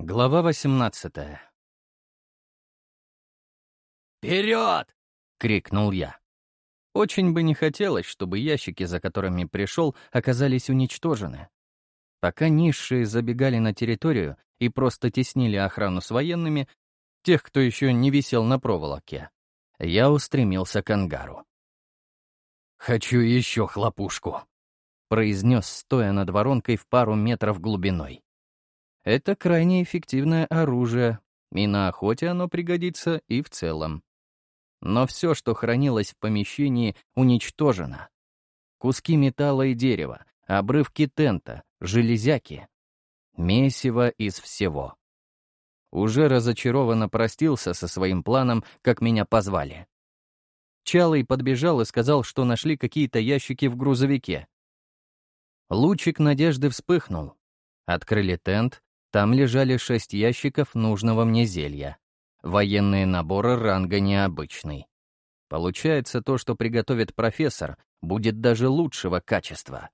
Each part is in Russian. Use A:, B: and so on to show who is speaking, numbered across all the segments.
A: Глава 18
B: «Вперед!»
A: — крикнул я. Очень бы не хотелось, чтобы ящики, за которыми пришел, оказались уничтожены. Пока низшие забегали на территорию и просто теснили охрану с военными, тех, кто еще не висел на проволоке, я устремился к ангару. «Хочу еще хлопушку», — произнес, стоя над воронкой в пару метров глубиной. Это крайне эффективное оружие, и на охоте оно пригодится и в целом. Но все, что хранилось в помещении, уничтожено. Куски металла и дерева, обрывки тента, железяки. Месиво из всего. Уже разочарованно простился со своим планом, как меня позвали. Чалый подбежал и сказал, что нашли какие-то ящики в грузовике. Лучик надежды вспыхнул. Открыли тент, там лежали шесть ящиков нужного мне зелья. Военные наборы ранга необычный. Получается, то, что приготовит профессор, будет даже лучшего качества.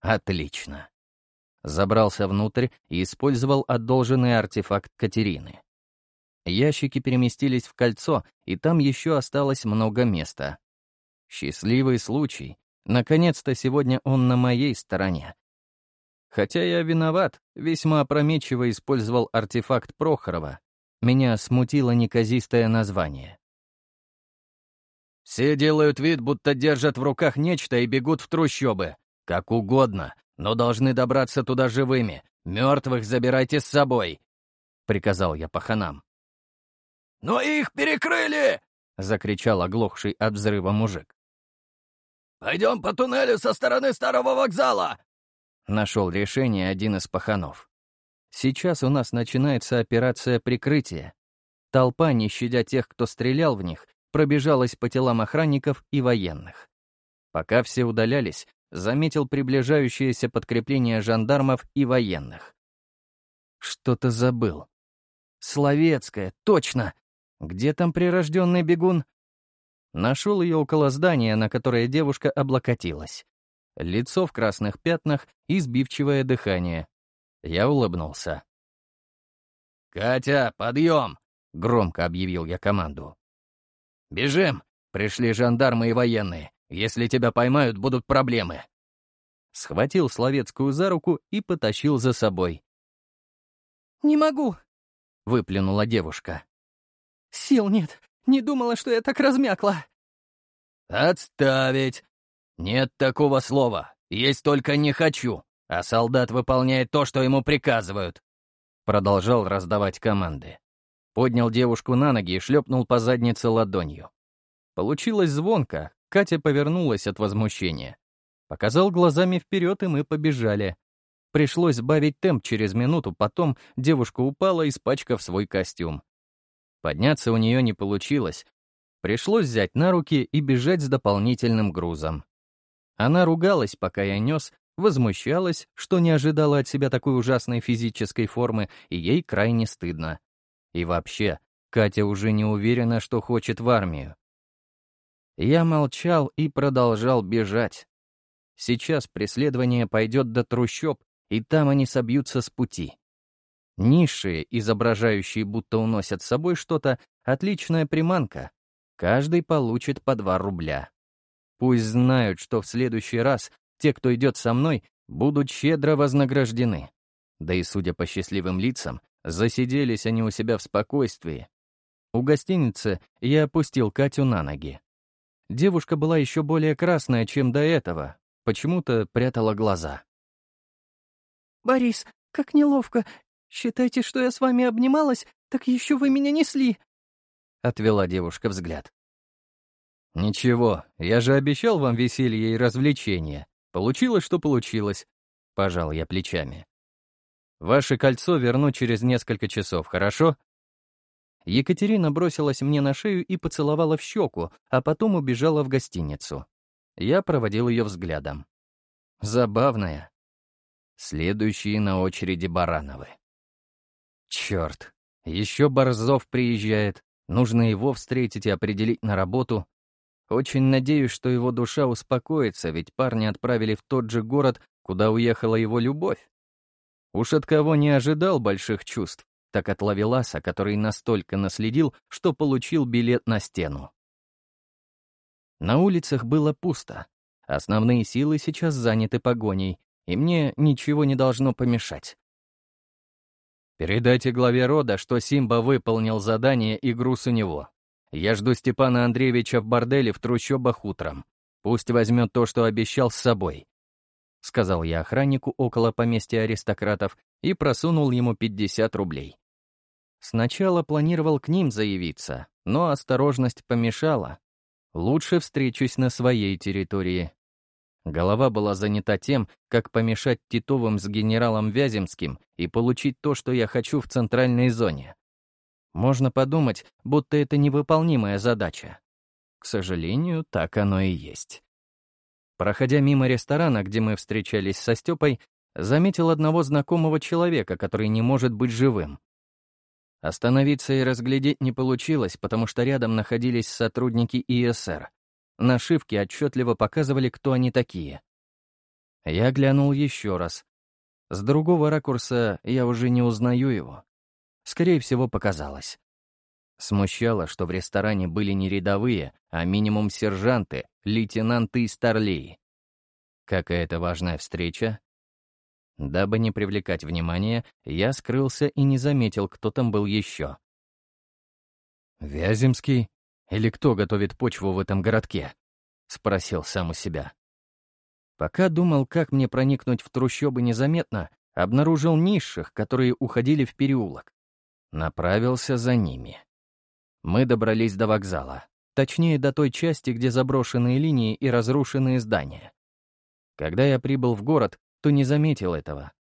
A: Отлично. Забрался внутрь и использовал одолженный артефакт Катерины. Ящики переместились в кольцо, и там еще осталось много места. Счастливый случай. Наконец-то сегодня он на моей стороне. Хотя я виноват, весьма опрометчиво использовал артефакт Прохорова. Меня смутило неказистое название. Все делают вид, будто держат в руках нечто и бегут в трущобы. Как угодно, но должны добраться туда живыми. Мертвых забирайте с собой, — приказал я паханам.
B: «Но их перекрыли!» — закричал оглохший от взрыва мужик. «Пойдем по туннелю со стороны старого вокзала!»
A: Нашел решение один из паханов. Сейчас у нас начинается операция прикрытия. Толпа, не щадя тех, кто стрелял в них, пробежалась по телам охранников и военных. Пока все удалялись, заметил приближающееся подкрепление жандармов и военных. Что-то забыл. Словецкая, точно! Где там прирожденный бегун? Нашел ее около здания, на которое девушка облокотилась лицо в красных пятнах и сбивчивое дыхание. Я улыбнулся.
B: «Катя, подъем!» — громко объявил я команду. «Бежим! Пришли жандармы и военные. Если тебя поймают, будут проблемы».
A: Схватил Словецкую за руку и потащил за собой.
C: «Не могу!»
A: — выплюнула девушка.
C: «Сил нет. Не думала, что я так размякла».
B: «Отставить! «Нет такого слова. Есть только «не хочу», а солдат выполняет то, что ему приказывают».
A: Продолжал раздавать команды. Поднял девушку на ноги и шлепнул по заднице ладонью. Получилось звонко, Катя повернулась от возмущения. Показал глазами вперед, и мы побежали. Пришлось сбавить темп через минуту, потом девушка упала, испачкав свой костюм. Подняться у нее не получилось. Пришлось взять на руки и бежать с дополнительным грузом. Она ругалась, пока я нес, возмущалась, что не ожидала от себя такой ужасной физической формы, и ей крайне стыдно. И вообще, Катя уже не уверена, что хочет в армию. Я молчал и продолжал бежать. Сейчас преследование пойдет до трущоб, и там они собьются с пути. Низшие, изображающие, будто уносят с собой что-то, отличная приманка. Каждый получит по два рубля. Пусть знают, что в следующий раз те, кто идет со мной, будут щедро вознаграждены. Да и, судя по счастливым лицам, засиделись они у себя в спокойствии. У гостиницы я опустил Катю на ноги. Девушка была еще более красная, чем до этого, почему-то прятала глаза.
C: «Борис, как неловко. Считайте, что я с вами обнималась, так еще вы меня несли», — отвела девушка взгляд.
A: «Ничего, я же обещал вам веселье и развлечения. Получилось, что получилось», — пожал я плечами. «Ваше кольцо верну через несколько часов, хорошо?» Екатерина бросилась мне на шею и поцеловала в щеку, а потом убежала в гостиницу. Я проводил ее взглядом. Забавная. Следующие на очереди Барановы. Черт, еще Борзов приезжает. Нужно его встретить и определить на работу. Очень надеюсь, что его душа успокоится, ведь парня отправили в тот же город, куда уехала его любовь. Уж от кого не ожидал больших чувств, так от Лавеласа, который настолько наследил, что получил билет на стену. На улицах было пусто. Основные силы сейчас заняты погоней, и мне ничего не должно помешать. Передайте главе рода, что Симба выполнил задание и груз у него. Я жду Степана Андреевича в борделе в трущобах утром. Пусть возьмет то, что обещал с собой. Сказал я охраннику около поместья аристократов и просунул ему 50 рублей. Сначала планировал к ним заявиться, но осторожность помешала. Лучше встречусь на своей территории. Голова была занята тем, как помешать Титовым с генералом Вяземским и получить то, что я хочу в центральной зоне. Можно подумать, будто это невыполнимая задача. К сожалению, так оно и есть. Проходя мимо ресторана, где мы встречались со Степой, заметил одного знакомого человека, который не может быть живым. Остановиться и разглядеть не получилось, потому что рядом находились сотрудники ИСР. Нашивки отчетливо показывали, кто они такие. Я глянул еще раз. С другого ракурса я уже не узнаю его. Скорее всего, показалось. Смущало, что в ресторане были не рядовые, а минимум сержанты, лейтенанты и старлеи. Какая-то важная встреча, Дабы не привлекать внимания, я скрылся и не заметил, кто там был еще. «Вяземский? Или кто готовит почву в этом городке?» — спросил сам у себя. Пока думал, как мне проникнуть в трущобы незаметно, обнаружил низших, которые уходили в переулок. Направился за ними. Мы добрались до вокзала, точнее, до той части, где заброшенные линии и разрушенные здания. Когда я прибыл в город, то не заметил этого.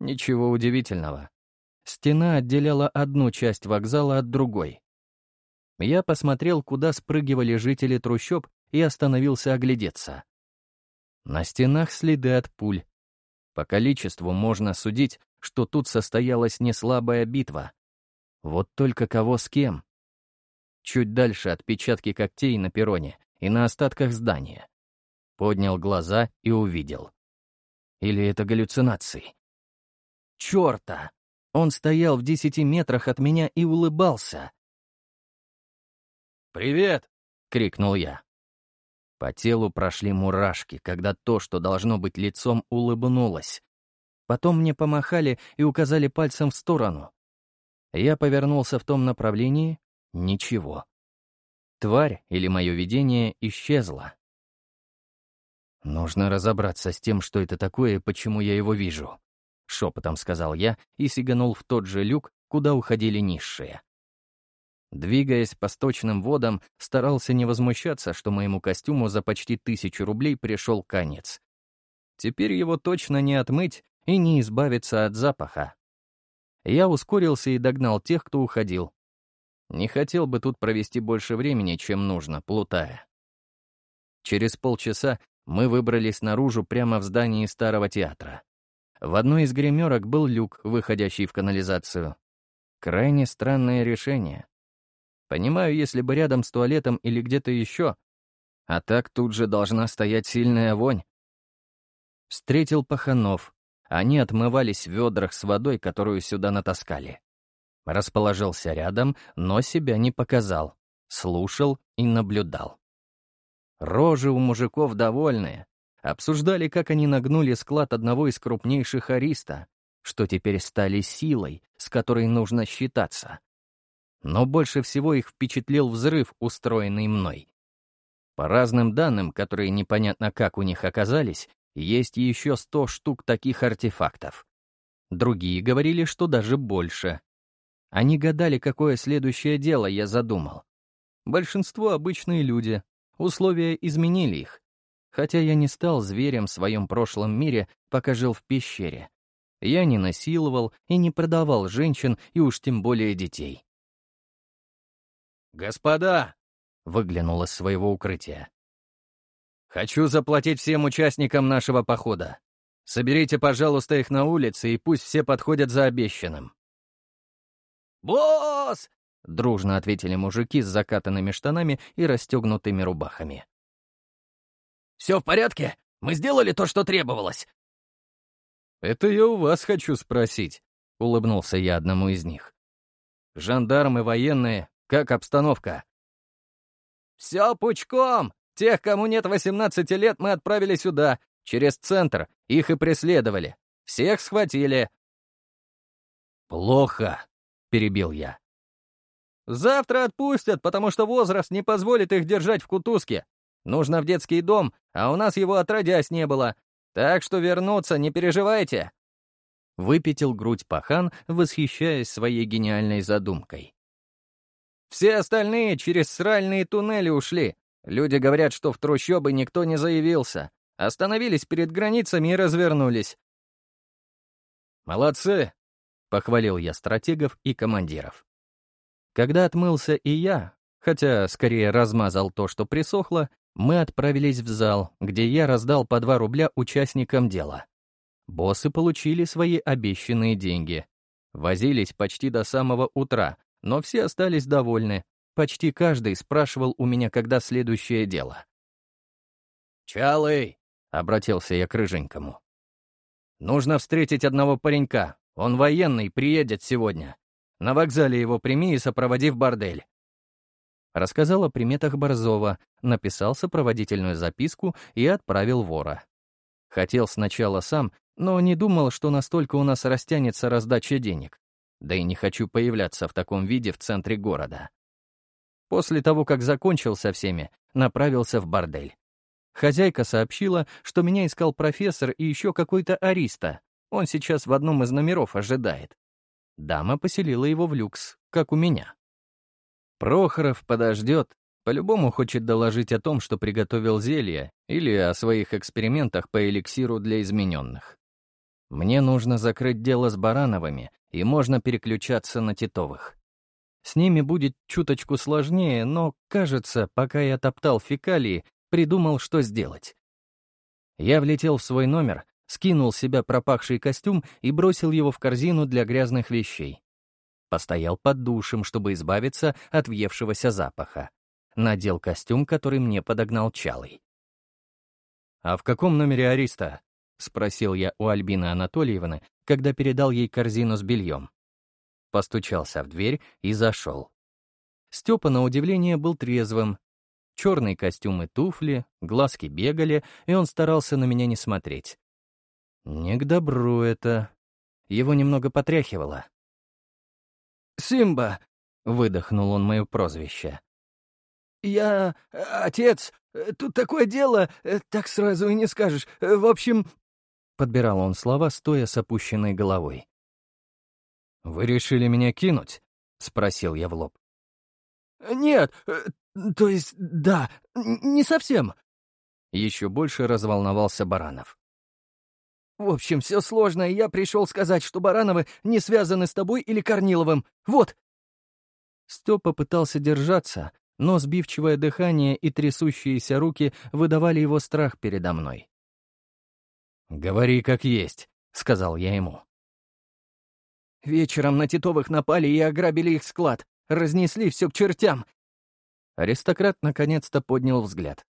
A: Ничего удивительного. Стена отделяла одну часть вокзала от другой. Я посмотрел, куда спрыгивали жители трущоб, и остановился оглядеться. На стенах следы от пуль. По количеству можно судить, что тут состоялась неслабая битва. Вот только кого с кем? Чуть дальше отпечатки когтей на перроне и на остатках здания. Поднял глаза и увидел. Или это галлюцинации? Чёрта! Он стоял в десяти метрах от меня и улыбался.
B: «Привет!» — крикнул я.
A: По телу прошли мурашки, когда то, что должно быть лицом, улыбнулось. Потом мне помахали и указали пальцем в сторону. Я повернулся в том направлении — ничего. Тварь или мое видение исчезла. «Нужно разобраться с тем, что это такое и почему я его вижу», — шепотом сказал я и сиганул в тот же люк, куда уходили низшие. Двигаясь по сточным водам, старался не возмущаться, что моему костюму за почти тысячу рублей пришел конец. Теперь его точно не отмыть и не избавиться от запаха. Я ускорился и догнал тех, кто уходил. Не хотел бы тут провести больше времени, чем нужно, плутая. Через полчаса мы выбрались наружу прямо в здании старого театра. В одной из гримерок был люк, выходящий в канализацию. Крайне странное решение. Понимаю, если бы рядом с туалетом или где-то еще. А так тут же должна стоять сильная вонь. Встретил паханов. Они отмывались в ведрах с водой, которую сюда натаскали. Расположился рядом, но себя не показал. Слушал и наблюдал. Рожи у мужиков довольные. Обсуждали, как они нагнули склад одного из крупнейших ариста, что теперь стали силой, с которой нужно считаться. Но больше всего их впечатлил взрыв, устроенный мной. По разным данным, которые непонятно как у них оказались, есть еще сто штук таких артефактов. Другие говорили, что даже больше. Они гадали, какое следующее дело я задумал. Большинство — обычные люди, Условия изменили их. Хотя я не стал зверем в своем прошлом мире, пока жил в пещере. Я не насиловал и не продавал женщин и уж тем более детей.
B: «Господа!» — выглянул из своего укрытия. «Хочу заплатить всем участникам нашего похода. Соберите, пожалуйста, их на улице, и пусть все подходят за обещанным».
C: «Босс!
A: — дружно ответили мужики с закатанными штанами и расстегнутыми рубахами.
C: «Все в порядке? Мы сделали то, что требовалось!»
A: «Это я у вас хочу спросить», — улыбнулся я одному из них.
B: Жандармы, военные. Как обстановка?» «Все пучком! Тех, кому нет 18 лет, мы отправили сюда, через центр. Их и преследовали. Всех схватили».
A: «Плохо», — перебил я.
B: «Завтра отпустят, потому что возраст не позволит их держать в кутузке. Нужно в детский дом, а у нас его отродясь не было. Так что вернуться, не переживайте».
A: Выпятил грудь пахан, восхищаясь своей гениальной задумкой.
B: «Все остальные через сральные туннели ушли. Люди говорят, что в трущобы никто не заявился. Остановились перед границами и развернулись».
A: «Молодцы!» — похвалил я стратегов и командиров. Когда отмылся и я, хотя скорее размазал то, что присохло, мы отправились в зал, где я раздал по 2 рубля участникам дела. Боссы получили свои обещанные деньги. Возились почти до самого утра, но все остались довольны. Почти каждый спрашивал у меня, когда следующее дело.
B: «Чалый!» — обратился я к Рыженькому. «Нужно встретить одного паренька. Он военный, приедет сегодня. На вокзале его прими и сопроводи в бордель.
A: Рассказал о приметах Борзова, написал сопроводительную записку и отправил вора. Хотел сначала сам, но не думал, что настолько у нас растянется раздача денег. Да и не хочу появляться в таком виде в центре города. После того, как закончил со всеми, направился в бордель. Хозяйка сообщила, что меня искал профессор и еще какой-то ариста. Он сейчас в одном из номеров ожидает. Дама поселила его в люкс, как у меня. Прохоров подождет, по-любому хочет доложить о том, что приготовил зелье, или о своих экспериментах по эликсиру для измененных. Мне нужно закрыть дело с Барановыми, и можно переключаться на Титовых. С ними будет чуточку сложнее, но, кажется, пока я топтал фекалии, придумал, что сделать. Я влетел в свой номер, скинул с себя пропахший костюм и бросил его в корзину для грязных вещей. Постоял под душем, чтобы избавиться от въевшегося запаха. Надел костюм, который мне подогнал Чалый. «А в каком номере Ариста?» — спросил я у Альбины Анатольевны, когда передал ей корзину с бельем. Постучался в дверь и зашел. Степа, на удивление, был трезвым. Черный костюм и туфли, глазки бегали, и он старался на меня не смотреть. Не к добру это. Его немного потряхивало.
B: «Симба!»
A: — выдохнул он мое прозвище.
B: «Я... отец! Тут такое дело, так сразу и не скажешь. В общем...»
A: Подбирал он слова, стоя с опущенной головой. «Вы решили меня кинуть?» — спросил я в лоб.
B: «Нет, то есть, да, не совсем».
A: Еще больше разволновался Баранов.
B: В общем, все сложно, и я пришел сказать, что Барановы не связаны с тобой или Корниловым. Вот!»
A: Степа пытался держаться, но сбивчивое дыхание и трясущиеся руки выдавали его страх передо мной. «Говори как есть», — сказал я ему.
B: «Вечером на Титовых напали и ограбили их склад. Разнесли все к чертям».
A: Аристократ наконец-то поднял взгляд.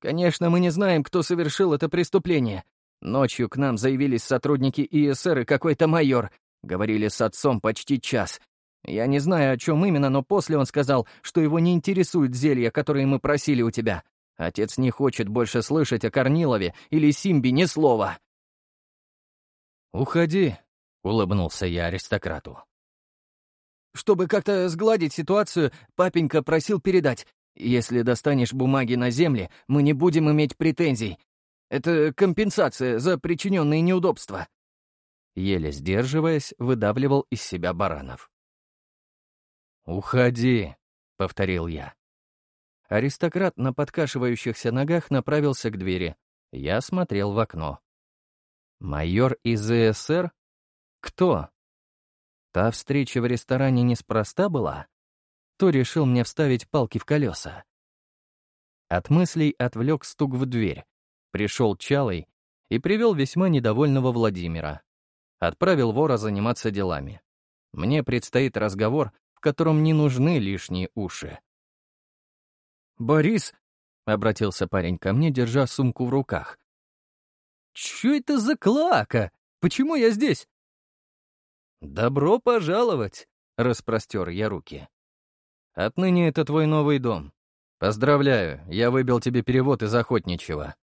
B: «Конечно, мы не знаем, кто совершил это преступление, Ночью к нам заявились сотрудники ИСР и какой-то майор. Говорили с отцом почти час. Я не знаю, о чем именно, но после он сказал, что его не интересует зелья, которые мы просили у тебя. Отец не хочет больше слышать о Корнилове или Симбе ни слова.
A: «Уходи», — улыбнулся я аристократу.
B: Чтобы как-то сгладить ситуацию, папенька просил передать. Если достанешь бумаги на земле, мы не будем иметь претензий. Это компенсация за причиненные неудобства».
A: Еле сдерживаясь, выдавливал из себя баранов. «Уходи», — повторил я. Аристократ на подкашивающихся ногах направился к двери. Я смотрел в окно. «Майор из ЭСР? Кто?» Та встреча в ресторане неспроста была? Кто решил мне вставить палки в колеса? От мыслей отвлек стук в дверь. Пришел Чалый и привел весьма недовольного Владимира. Отправил вора заниматься делами. Мне предстоит разговор, в котором не нужны лишние уши.
B: «Борис!» — обратился парень ко мне, держа сумку в руках. «Чё это за клака? Почему я здесь?»
A: «Добро пожаловать!» — распростер я руки. «Отныне это твой новый дом. Поздравляю, я выбил тебе перевод из охотничьего».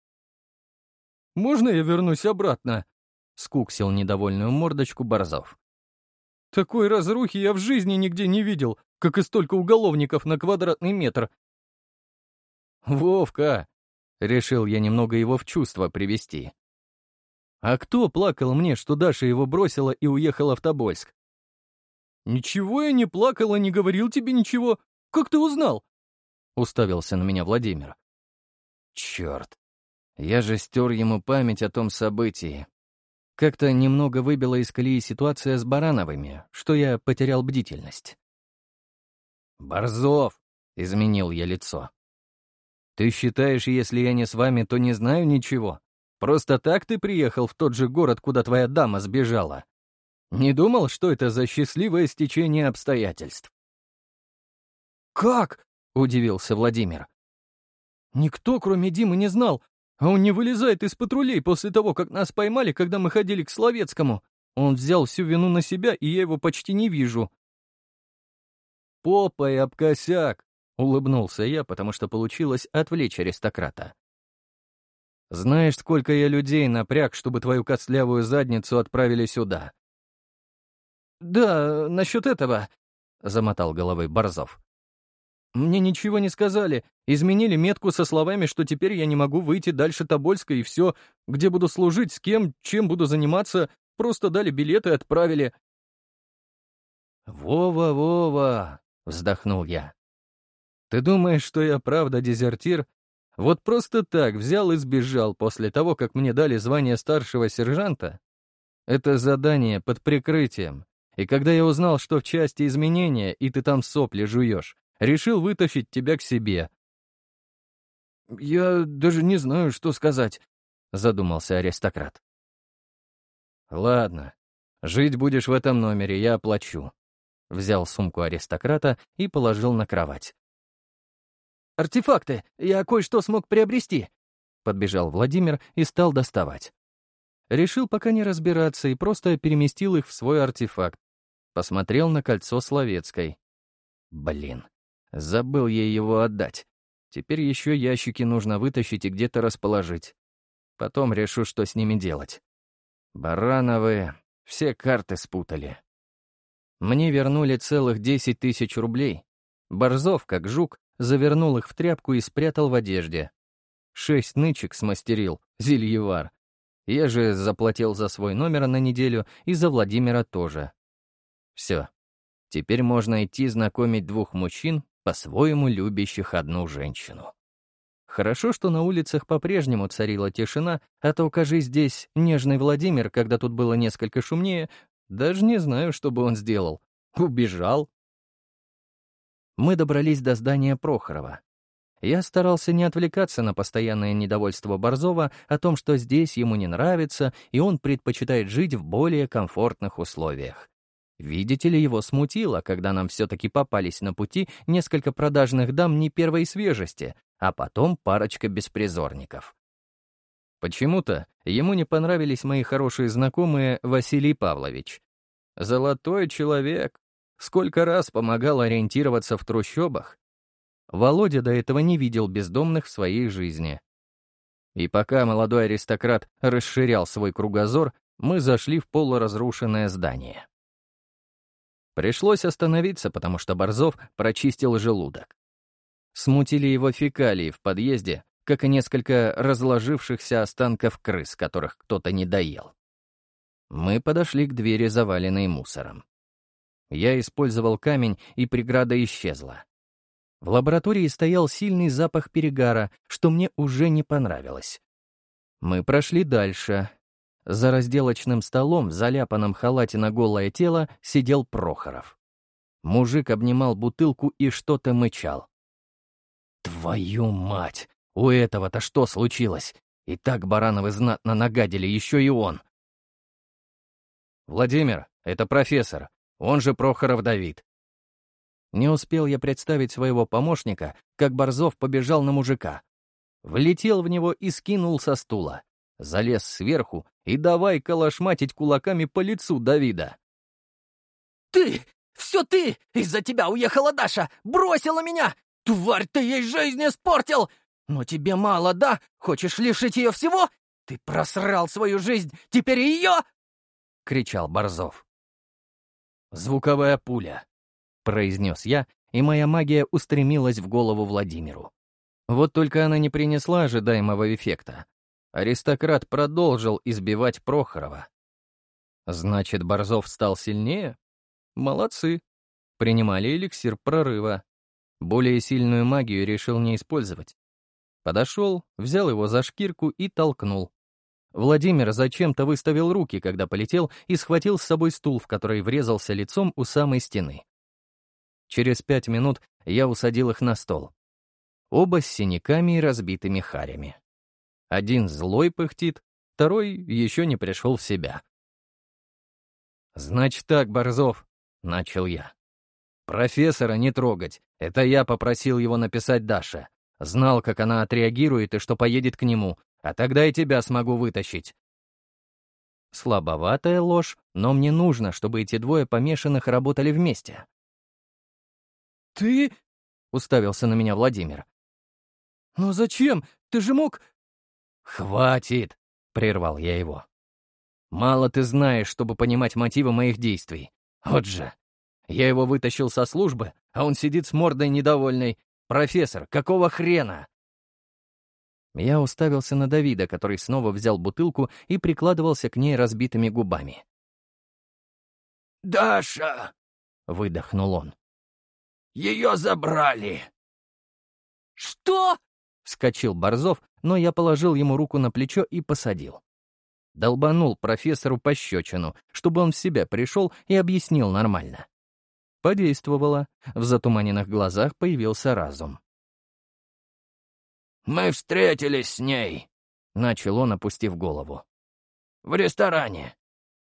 B: «Можно я вернусь обратно?»
A: — скуксил недовольную мордочку Борзов.
B: «Такой разрухи я в жизни нигде не видел, как и столько уголовников на квадратный метр».
A: «Вовка!» — решил я немного его в чувство привести. «А кто плакал мне, что Даша его бросила и уехала в Тобольск?»
B: «Ничего я не плакал и не говорил тебе ничего. Как ты узнал?»
A: — уставился на меня Владимир. «Черт! Я же стер ему память о том событии. Как-то немного выбила из колеи ситуация с Барановыми, что я потерял бдительность». «Борзов!» — изменил я лицо. «Ты считаешь, если я не с вами, то не знаю ничего? Просто так ты приехал в тот же город, куда твоя дама сбежала?» Не думал, что это за счастливое стечение обстоятельств.
B: «Как?» — удивился Владимир. «Никто, кроме Димы, не знал, а он не вылезает из патрулей после того, как нас поймали, когда мы ходили к Словецкому. Он взял всю вину на себя, и я его почти не вижу».
A: «Попой об косяк!» — улыбнулся я, потому что получилось отвлечь аристократа. «Знаешь, сколько я людей напряг, чтобы твою костлявую задницу отправили сюда?»
B: «Да, насчет этого», — замотал головой Борзов. «Мне ничего не сказали. Изменили метку со словами, что теперь я не могу выйти дальше Тобольска и все. Где буду служить, с кем, чем буду заниматься. Просто дали билеты и отправили».
A: «Вова, Вова!» — вздохнул я. «Ты думаешь, что я правда дезертир? Вот просто так взял и сбежал после того, как мне дали звание старшего сержанта? Это задание под прикрытием, и когда я узнал, что в части изменения, и ты там сопли жуешь, решил вытащить тебя к себе».
B: «Я даже не знаю, что сказать», — задумался аристократ.
A: «Ладно, жить будешь в этом номере, я оплачу». Взял сумку аристократа и положил на кровать.
B: «Артефакты! Я кое-что смог приобрести!»
A: Подбежал Владимир и стал доставать. Решил пока не разбираться и просто переместил их в свой артефакт, Посмотрел на кольцо Словецкой. Блин, забыл ей его отдать. Теперь еще ящики нужно вытащить и где-то расположить. Потом решу, что с ними делать. Барановы все карты спутали. Мне вернули целых 10 тысяч рублей. Борзов, как жук, завернул их в тряпку и спрятал в одежде. Шесть нычек смастерил, зельевар. Я же заплатил за свой номер на неделю и за Владимира тоже. Все. Теперь можно идти знакомить двух мужчин, по-своему любящих одну женщину. Хорошо, что на улицах по-прежнему царила тишина, а то, кажись, здесь нежный Владимир, когда тут было несколько шумнее, даже не знаю, что бы он сделал. Убежал. Мы добрались до здания Прохорова. Я старался не отвлекаться на постоянное недовольство Борзова о том, что здесь ему не нравится, и он предпочитает жить в более комфортных условиях. Видите ли, его смутило, когда нам все-таки попались на пути несколько продажных дам не первой свежести, а потом парочка беспризорников. Почему-то ему не понравились мои хорошие знакомые Василий Павлович. Золотой человек. Сколько раз помогал ориентироваться в трущобах. Володя до этого не видел бездомных в своей жизни. И пока молодой аристократ расширял свой кругозор, мы зашли в полуразрушенное здание. Пришлось остановиться, потому что Борзов прочистил желудок. Смутили его фекалии в подъезде, как и несколько разложившихся останков крыс, которых кто-то не доел. Мы подошли к двери, заваленной мусором. Я использовал камень, и преграда исчезла. В лаборатории стоял сильный запах перегара, что мне уже не понравилось. Мы прошли дальше, за разделочным столом, в заляпанном халате на голое тело, сидел Прохоров. Мужик обнимал бутылку и что-то мычал. «Твою мать! У этого-то что случилось? И так Барановы знатно нагадили, еще и он!» «Владимир, это профессор, он же Прохоров Давид». Не успел я представить своего помощника, как Борзов побежал на мужика. Влетел в него и скинул со стула залез сверху и давай калашматить кулаками по лицу Давида.
B: «Ты! Все ты! Из-за тебя уехала Даша! Бросила меня! Тварь, ты ей жизнь испортил! Но тебе мало, да? Хочешь лишить ее всего? Ты просрал свою жизнь, теперь ее!» — кричал Борзов.
A: «Звуковая пуля», — произнес я, и моя магия устремилась в голову Владимиру. Вот только она не принесла ожидаемого эффекта. Аристократ продолжил избивать Прохорова. Значит, Борзов стал сильнее? Молодцы. Принимали эликсир прорыва. Более сильную магию решил не использовать. Подошел, взял его за шкирку и толкнул. Владимир зачем-то выставил руки, когда полетел, и схватил с собой стул, в который врезался лицом у самой стены. Через пять минут я усадил их на стол. Оба с синяками и разбитыми харями. Один злой пыхтит, второй еще не пришел в себя. «Значит так, Борзов», — начал я. «Профессора не трогать. Это я попросил его написать Даше. Знал, как она отреагирует и что поедет к нему, а тогда и тебя смогу вытащить». Слабоватая ложь, но мне нужно, чтобы эти двое помешанных работали вместе.
B: «Ты?» — уставился на меня Владимир. «Но зачем? Ты же мог...»
A: «Хватит!» — прервал я его. «Мало ты знаешь, чтобы понимать мотивы моих действий. Вот же! Я его вытащил со службы, а он сидит с мордой недовольной. Профессор, какого хрена?» Я уставился на Давида, который снова взял бутылку и прикладывался к ней разбитыми губами.
D: «Даша!» — выдохнул он. «Ее забрали!»
B: «Что?»
A: — вскочил Борзов, но я положил ему руку на плечо и посадил. Долбанул профессору пощечину, чтобы он в себя пришел и объяснил нормально. Подействовало. В затуманенных глазах появился разум.
D: «Мы встретились с ней», — начал он, опустив голову. «В ресторане.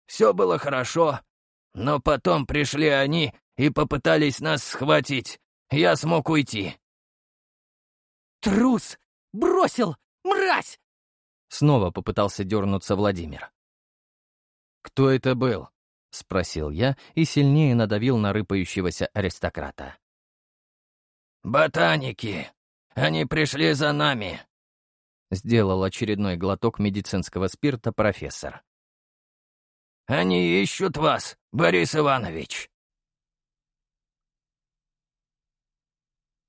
D: Все было хорошо, но потом пришли они и попытались нас схватить. Я смог уйти».
B: «Трус! Бросил! Мразь!»
A: Снова попытался дернуться Владимир. «Кто это был?» — спросил я и сильнее надавил на рыпающегося аристократа.
D: «Ботаники!» Они пришли за нами!»
A: Сделал очередной глоток медицинского спирта профессор.
D: «Они ищут вас, Борис Иванович!»